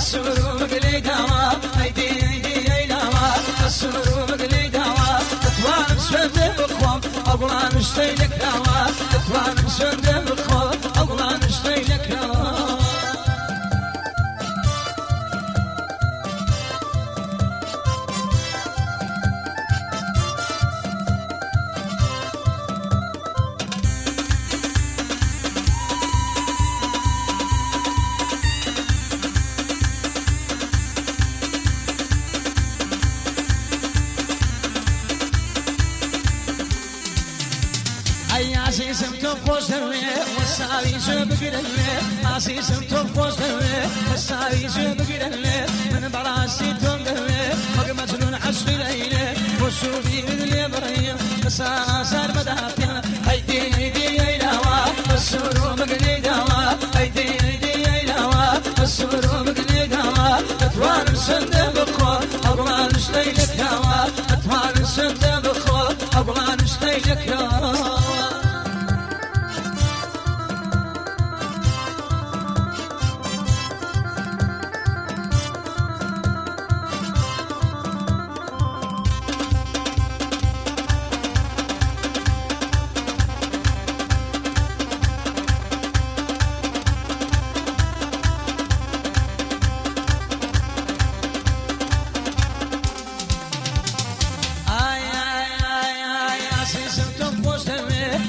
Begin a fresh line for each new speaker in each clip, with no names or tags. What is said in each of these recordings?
السرور مقلي دوا ايدي ايدي ايلاوا السرور مقلي دوا اتوان سند بخوم أبغى نشتي لك دوا اتوان سند بخوم أبغى نشتي لك دوا جب قرلي عزيزم تفوز دوي وساوي جب قرلي من براسي توم دوي فوق مجنون عشق ليلي وشوفي من اليمرية مساسر مدافع هيدي هيدي ايلاوا السرور مقلي دوا هيدي هيدي ايلاوا السرور مقلي دوا اتوان سند بخو أبغى نشتي لك هوا اتوان سند بخو أبغى نشتي لك هوا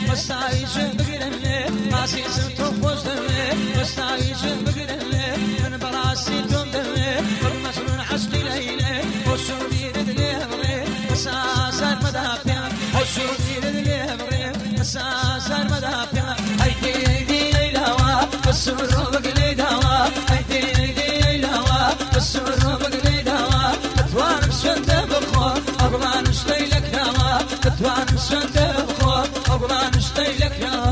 Masai jem bigirelle asisem topos deme Masai jem bigirelle من براسي توم دمه والمسنون عشقي ليلة وشوفي ردلي هبري مساسر مدافع وشوفي ردلي هبري مساسر مدافع هيدي هيدي ايلاوا السرور هوا اتوان سند بخو أبغى نشتي لك هوا يا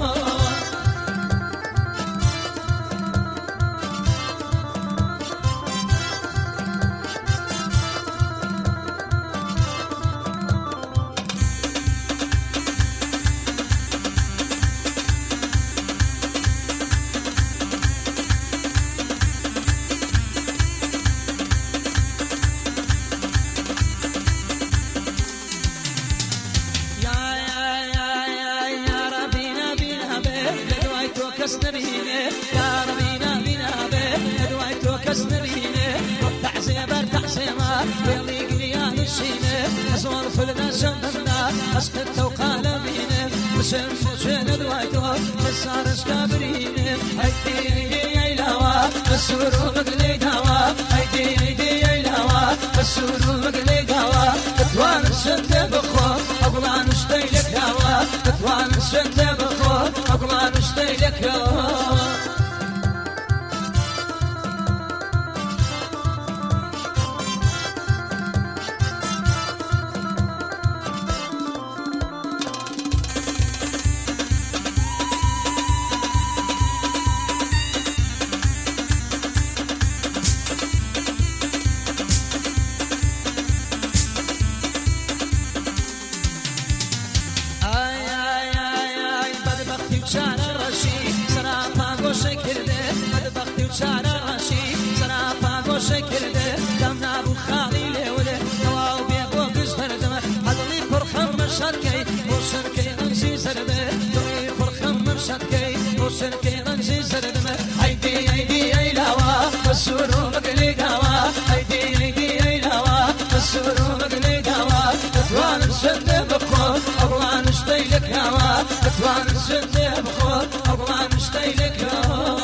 لدوايتو كسنبينه يا ربينا بنا به لدوايتو كسنبينه تعزيب تعزيما يلي قريان الشينه أزور فلنا شمنا أسقط وقال بينه وسم وشين دوايتو مسار اسكابرينه هيدي هيدي ايلاوا السرور مقلي دوا. هيدي هيدي ايلاوا السرور مقلي دوا. اتوان سنت بخو أبغى نشتي لك هوا اتوان سنت بخو أبغى نشتي راشی سراپا گوشه کرده دم نابو خالی لیوله نواو بیا بو گز بردم حدلی پرخم مرشد کی و شرکی رنجی زرده دلی پرخم مرشد کی و شرکی رنجی زردم ایدی ایدی ایلاوا بسورو مقلی داوا ایدی ایدی ایلاوا بسورو مقلی داوا اتوان سند بخو أبغى نشتي لك هوا اتوان سند بخو أبغى نشتي لك هوا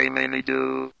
Mary Many Do.